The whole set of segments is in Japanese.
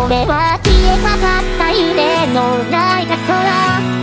それは消えかかった夢のないた空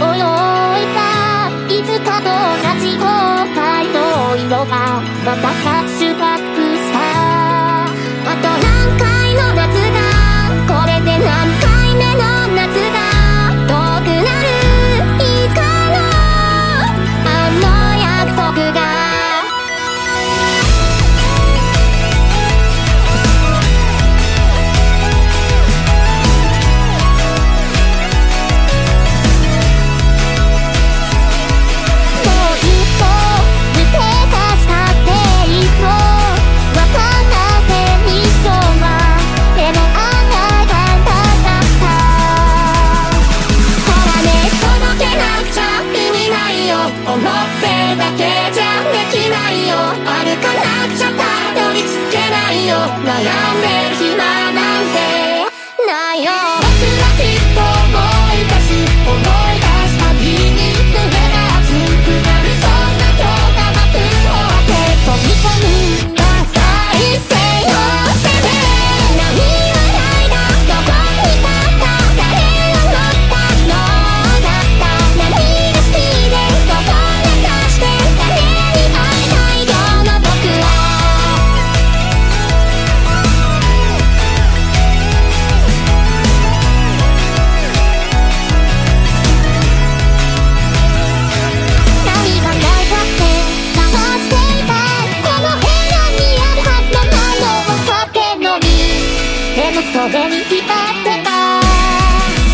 こに浸ってた。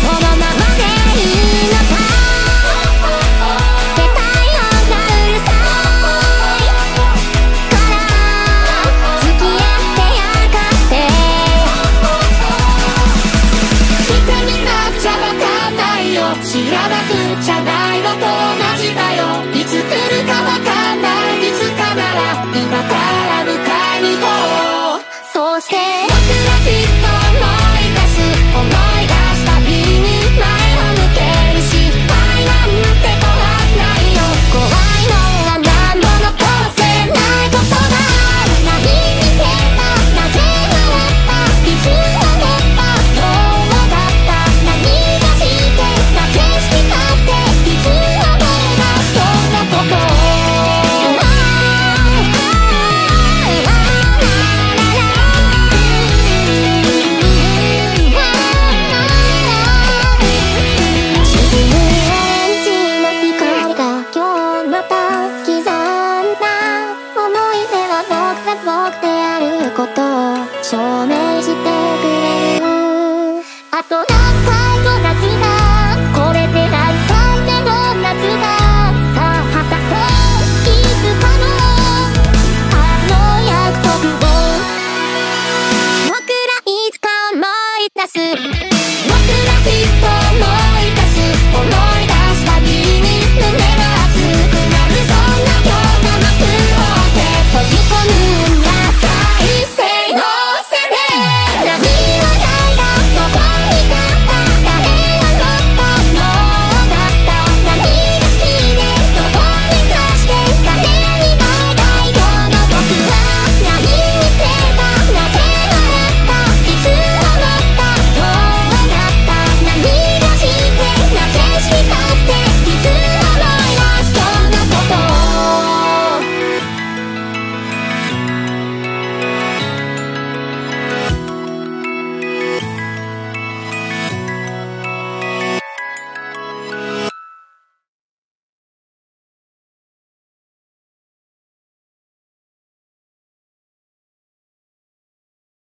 そのままでいいのか世界音がうるさい。から付き合ってやがって。来てみなくちゃわかんないよ。知らなくちゃなが僕であることを証明してくれる。あと何回